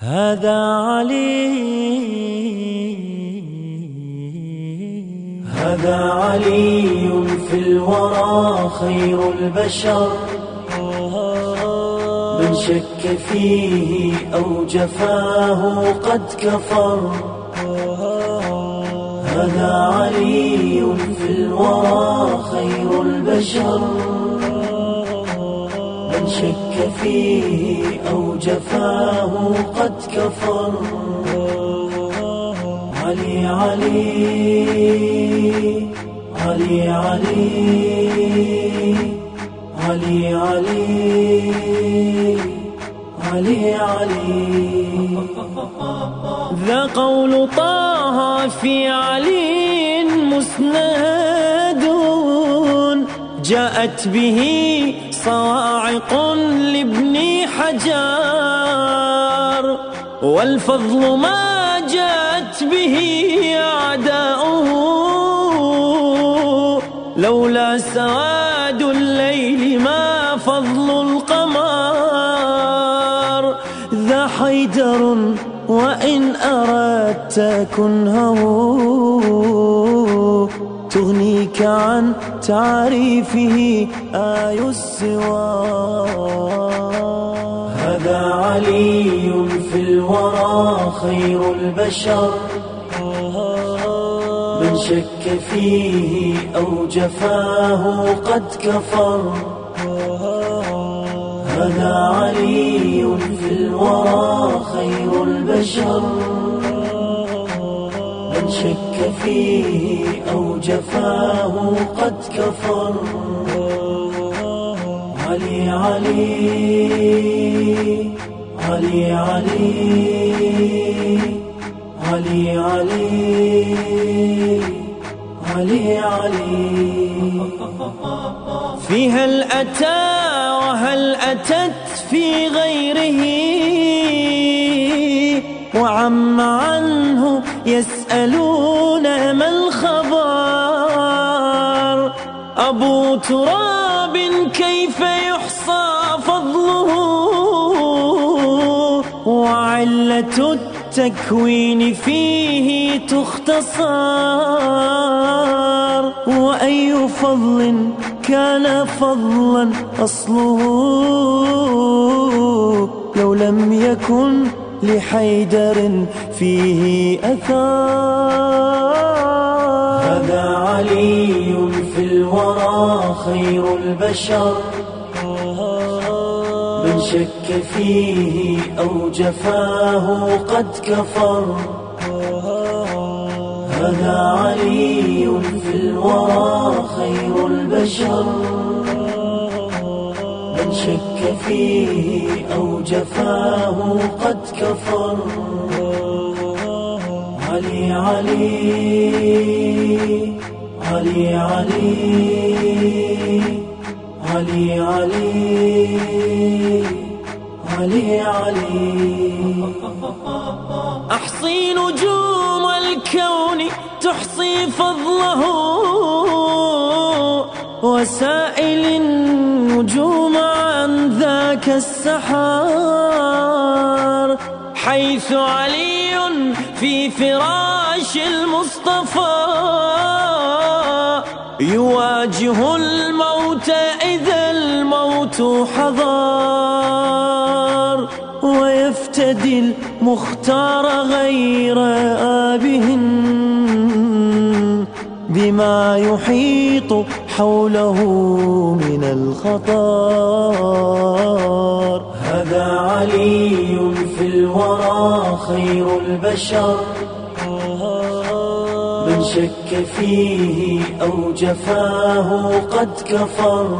هذا علي. هذا علي في الورى خير البشر. من شك فيه أو جفاه قد كفر. هذا علي في الورى خير البشر. شك فيه أو جفاه قد كفر. علي علي علي علي علي علي علي علي. ذا قول طه في علي مسند جاءت به صواعق لابن حجار والفضل ما جاءت به أعداؤه. لولا سواد الليل ما فضل القمر. ذا حيدر وإن أردت كنهه. عن تعريفه آي السوار هذا علي في الورى خير البشر. من شك فيه أو جفاه قد كفر. هذا علي في الورى خير فيه أو جفاه قد كفر. علي علي علي علي علي علي علي علي. في هل أتى وهل أتت في غيره؟ وعم عنه يسألون ما الخبر؟ أبو تراب كيف يحصى فضله؟ وعلة التكوين فيه تختصر. وأي فضل كان فضلا أصله؟ لو لم يكن لحيدر فيه أثار. هذا علي في الورى خير البشر. من شك فيه أو جفاه قد كفر. هذا علي في الورى خير البشر. من شك فيه أو جفاه قد كفر علي علي. علي علي. علي علي. علي علي. أحصي نجوم الكون تحصي فضله وسائل النجوم عن ذاك السحار علي في فراش المصطفى. يواجه الموت إذا الموت حضار. ويفتدي المختار غير آبه. يحيط حوله من الخطر. هذا علي في الورى خير البشر. من شك فيه أو جفاه قد كفر.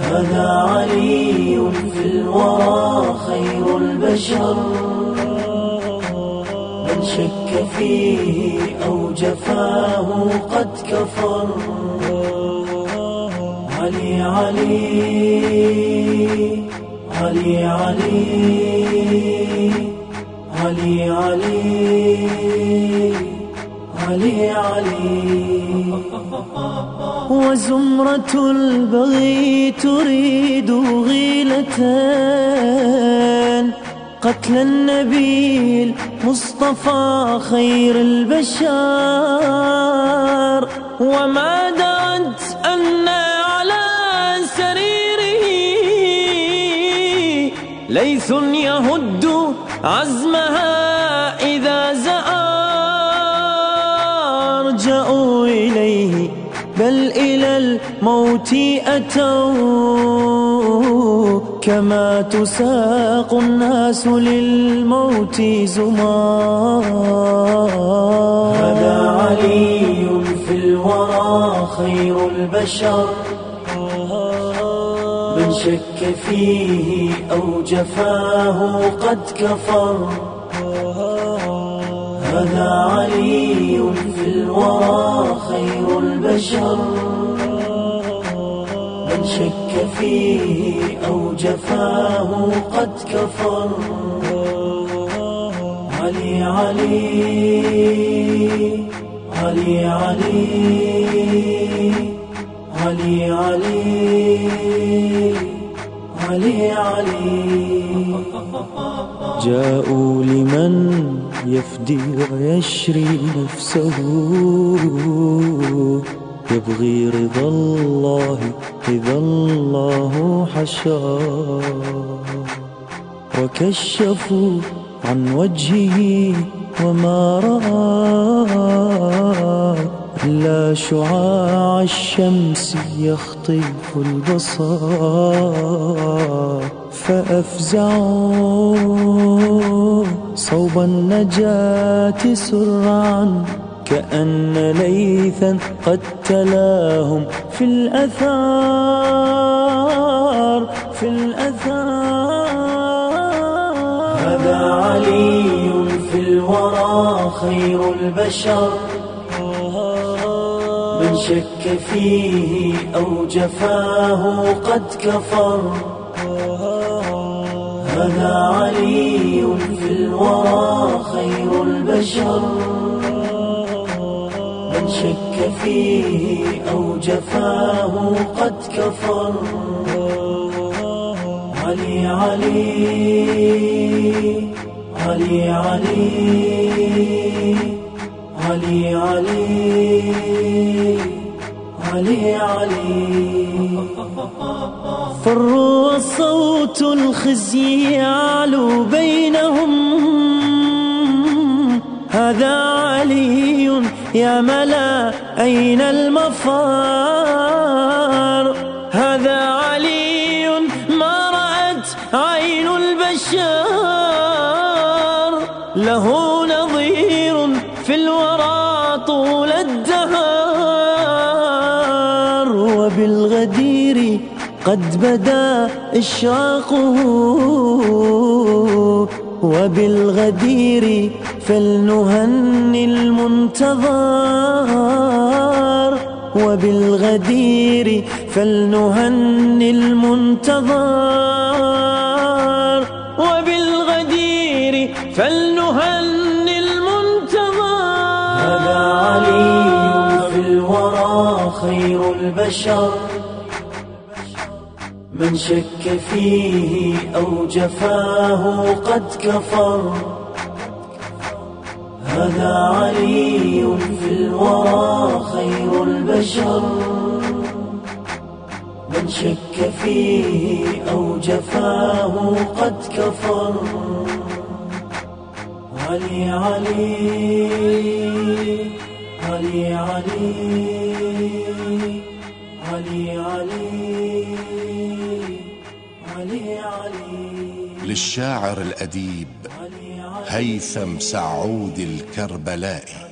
هذا علي في الورى خير البشر. فيه أو جفاه قد كفر. علي علي علي علي علي علي علي علي. وزمرة البغي تريد غيلة قتل النبي المصطفى خير البشر. وما درت أن على سريره ليث يهد عزمها إذا زار جاءوا إليه بل إلى الموت أتوا. كما تساق الناس للموت زمار هذا علي في الورى خير البشر. من شك فيه أو جفاه قد كفر. هذا علي في الورى خير البشر. من شك فيه أو جفاه قد كفر. علي علي علي علي علي علي علي علي. جاءوا لمن يفدي ويشري نفسه. يبغي رضا الله إذا الله حشا. وكشفوا عن وجهه وما رأى. إلا شعاع الشمس يخطف البصر. فأفزعوا صوب النجاة سرعا كأن ليثا قد تلاهم في الأثار في الأثار. هذا علي في الورى خير البشر. من شك فيه أو جفاه قد كفر. هذا علي في الورى خير البشر. من شك فيه أو جفاه قد كفر. علي علي علي علي علي علي علي علي. فروا صوت الخزي يعلو بينهم. هذا علي يا ملا أين المفار؟ هذا علي ما رأت عين البشر له نظير في الورى طول الدهر وبالغدير قد بدا إشراقه. وبالغدير فلنهني المنتظر. وبالغدير فلنهني المنتظر. وبالغدير فلنهني المنتظر. هذا علي في الورى خير البشر. من شك فيه أو جفاه قد كفر. هذا علي في الورى خير البشر. من شك فيه أو جفاه قد كفر. علي علي علي علي علي علي. للشاعر الأديب هيثم سعود الكربلائي.